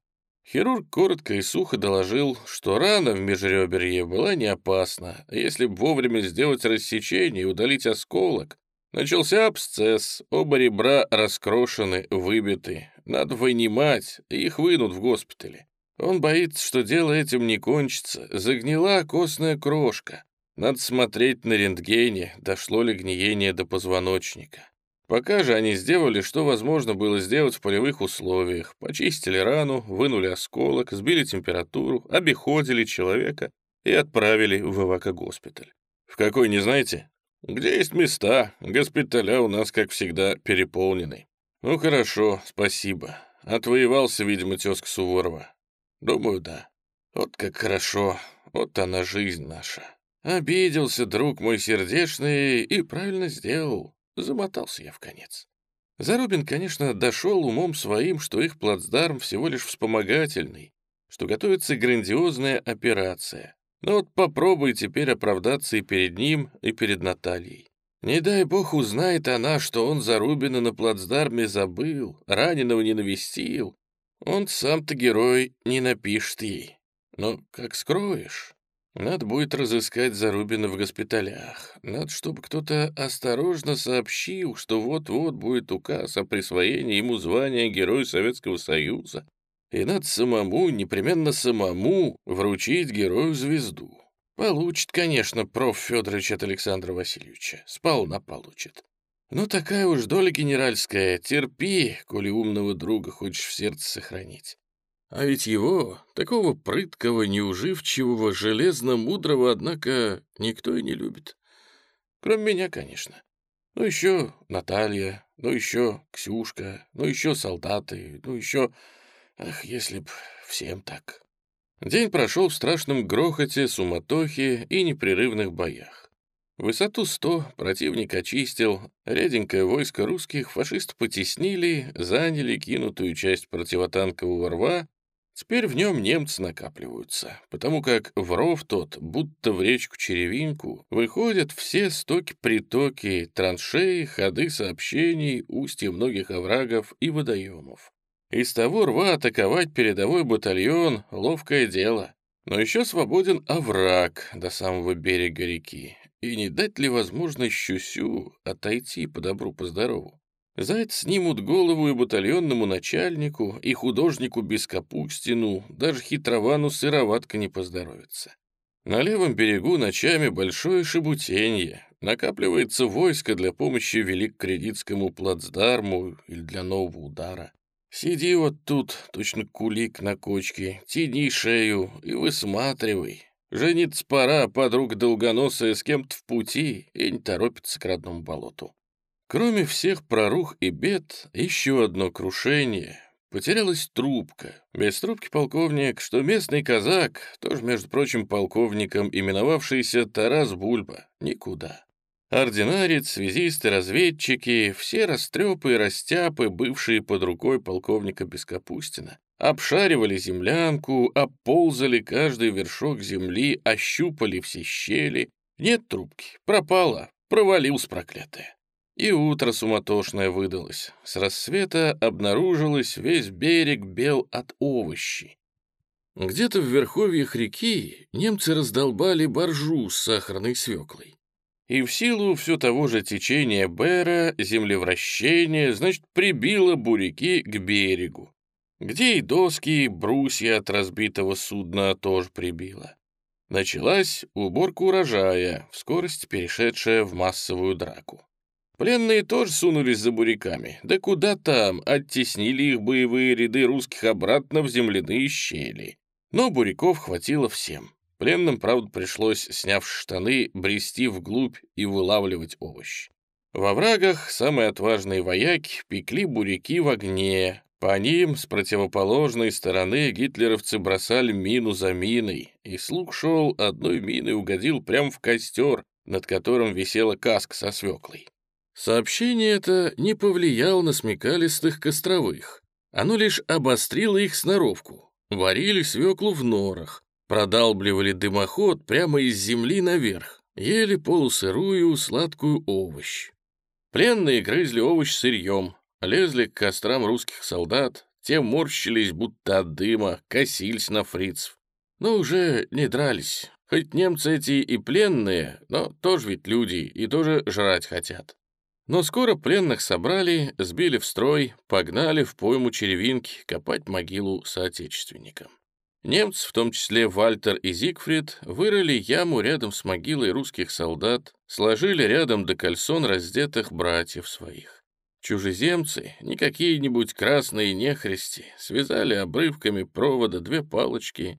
Хирург коротко и сухо доложил, что рана в межреберье была не опасна, а если бы вовремя сделать рассечение и удалить осколок, начался абсцесс, оба ребра раскрошены, выбиты. Надо вынимать, их вынут в госпитале. Он боится, что дело этим не кончится. Загнила костная крошка. Надо смотреть на рентгене, дошло ли гниение до позвоночника. Пока же они сделали, что возможно было сделать в полевых условиях. Почистили рану, вынули осколок, сбили температуру, обиходили человека и отправили в эвакогоспиталь. В какой, не знаете? Где есть места, госпиталя у нас, как всегда, переполнены. Ну хорошо, спасибо. Отвоевался, видимо, тезка Суворова. Думаю, да. Вот как хорошо, вот она жизнь наша. Обиделся, друг мой сердечный, и правильно сделал. Замотался я в конец. Зарубин, конечно, дошел умом своим, что их плацдарм всего лишь вспомогательный, что готовится грандиозная операция. Но вот попробуй теперь оправдаться и перед ним, и перед Натальей. Не дай бог узнает она, что он Зарубина на плацдарме забыл, раненого не навестил. Он сам-то герой не напишет ей. Но как скроешь? Надо будет разыскать Зарубина в госпиталях. Надо, чтобы кто-то осторожно сообщил, что вот-вот будет указ о присвоении ему звания Героя Советского Союза. И надо самому, непременно самому, вручить герою звезду. Получит, конечно, проф. Федорович от Александра Васильевича. Сполна получит. Ну, такая уж доля генеральская. Терпи, коли умного друга хочешь в сердце сохранить. А ведь его, такого прыткого, неуживчивого, железно-мудрого, однако, никто и не любит. Кроме меня, конечно. Ну, еще Наталья, ну, еще Ксюшка, ну, еще солдаты, ну, еще... Ах, если б всем так. День прошел в страшном грохоте, суматохе и непрерывных боях. Высоту 100 противник очистил, реденькое войско русских фашисты потеснили, заняли кинутую часть противотанкового рва, теперь в нем немцы накапливаются, потому как в ров тот, будто в речку Черевинку, выходят все стоки-притоки, траншеи, ходы сообщений, устья многих оврагов и водоемов. Из того рва атаковать передовой батальон — ловкое дело. Но еще свободен овраг до самого берега реки. И не дать ли возможность Щусю отойти по добру, по здорову? За это снимут голову и батальонному начальнику, и художнику Бескапустину, даже хитровану сыроватка не поздоровится. На левом берегу ночами большое шебутенье. Накапливается войско для помощи Великкредитскому плацдарму или для нового удара. Сиди вот тут, точно кулик на кочке, тяни шею и высматривай. Жениться пора, подруга долгоносая с кем-то в пути и не торопится к родному болоту. Кроме всех прорух и бед, еще одно крушение. Потерялась трубка. Без трубки полковник, что местный казак, тоже, между прочим, полковником, именовавшийся Тарас Бульба, никуда. Ординарец, связисты, разведчики, все растрепы и растяпы, бывшие под рукой полковника Бескапустина, обшаривали землянку, оползали каждый вершок земли, ощупали все щели. Нет трубки, пропала, провалился проклятая. И утро суматошное выдалось. С рассвета обнаружилось весь берег бел от овощей. Где-то в верховьях реки немцы раздолбали боржу с сахарной свеклой. И в силу все того же течения Бера, землевращения, значит, прибило буряки к берегу, где и доски, и брусья от разбитого судна тоже прибило. Началась уборка урожая, в скорость перешедшая в массовую драку. Пленные тоже сунулись за буряками. Да куда там, оттеснили их боевые ряды русских обратно в земляные щели. Но буряков хватило всем. Пленным, правда, пришлось, сняв штаны, брести вглубь и вылавливать овощи. Во врагах самые отважные вояки пекли буряки в огне. По ним с противоположной стороны гитлеровцы бросали мину за миной, и слуг шел одной миной угодил прямо в костер, над которым висела каска со свеклой. Сообщение это не повлияло на смекалистых костровых. Оно лишь обострило их сноровку. Варили свеклу в норах, Продалбливали дымоход прямо из земли наверх, ели полусырую сладкую овощ. Пленные грызли овощ сырьем, лезли к кострам русских солдат, те морщились, будто от дыма, косились на фрицев. Но уже не дрались. Хоть немцы эти и пленные, но тоже ведь люди и тоже жрать хотят. Но скоро пленных собрали, сбили в строй, погнали в пойму черевинки копать могилу соотечественникам. Немцы, в том числе Вальтер и Зигфрид, вырыли яму рядом с могилой русских солдат, сложили рядом до кольцон раздетых братьев своих. Чужеземцы, не какие-нибудь красные нехристи, связали обрывками провода две палочки,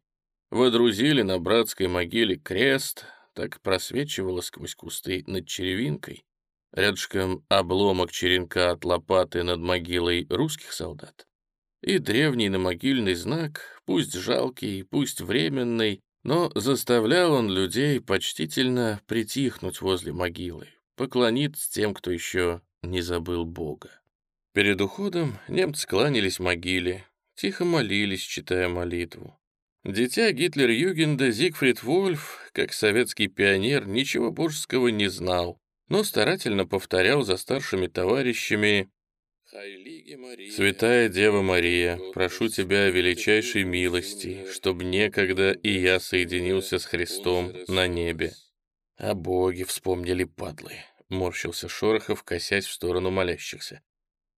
водрузили на братской могиле крест, так просвечивало сквозь кусты над черевинкой, рядышком обломок черенка от лопаты над могилой русских солдат. И древний намогильный знак, пусть жалкий, пусть временный, но заставлял он людей почтительно притихнуть возле могилы, поклониться тем, кто еще не забыл Бога. Перед уходом немцы кланялись могиле, тихо молились, читая молитву. Дитя Гитлер-Югенда Зигфрид Вольф, как советский пионер, ничего божеского не знал, но старательно повторял за старшими товарищами «Святая Дева Мария, прошу Тебя о величайшей милости, чтобы некогда и я соединился с Христом на небе». «О боги вспомнили падлы», — морщился Шорохов, косясь в сторону молящихся.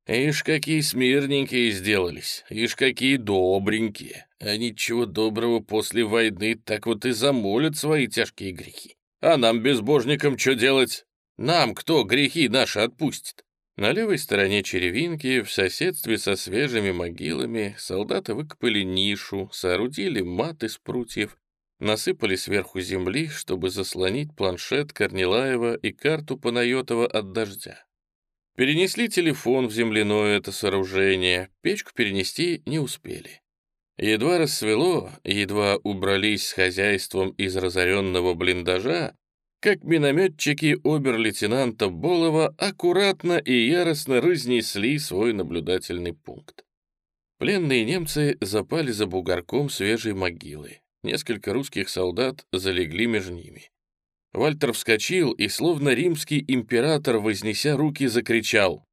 Ишь, какие смирненькие сделались, ишь, какие добренькие. А ничего доброго после войны так вот и замолят свои тяжкие грехи. А нам, безбожникам, что делать? Нам кто грехи наши отпустит? На левой стороне черевинки, в соседстве со свежими могилами, солдаты выкопали нишу, соорудили мат из прутьев, насыпали сверху земли, чтобы заслонить планшет Корнилаева и карту Панайотова от дождя. Перенесли телефон в земляное это сооружение, печку перенести не успели. Едва рассвело, едва убрались с хозяйством из разоренного блиндажа, как минометчики обер-лейтенанта Болова аккуратно и яростно разнесли свой наблюдательный пункт. Пленные немцы запали за бугорком свежей могилы. Несколько русских солдат залегли между ними. Вальтер вскочил и, словно римский император, вознеся руки, закричал.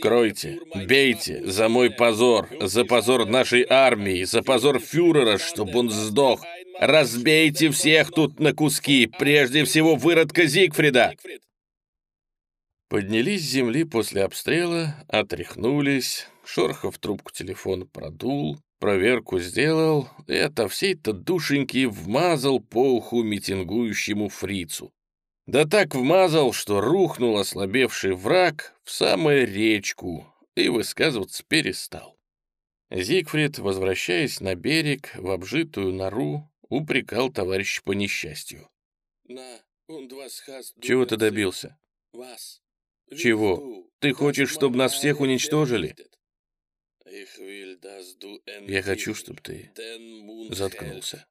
«Кройте, бейте за мой позор, за позор нашей армии, за позор фюрера, чтобы он сдох! Разбейте всех тут на куски, прежде всего выродка Зигфрида!» Поднялись с земли после обстрела, отряхнулись, Шорохов трубку телефона продул, Проверку сделал, это всей-то душеньки вмазал по уху митингующему фрицу. Да так вмазал, что рухнул ослабевший враг в самую речку и высказываться перестал. Зигфрид, возвращаясь на берег, в обжитую нору, упрекал товарища по несчастью. «Чего ты добился?» «Чего? Ты хочешь, чтобы нас всех уничтожили?» Я хочу, чтобы ты заткнулся.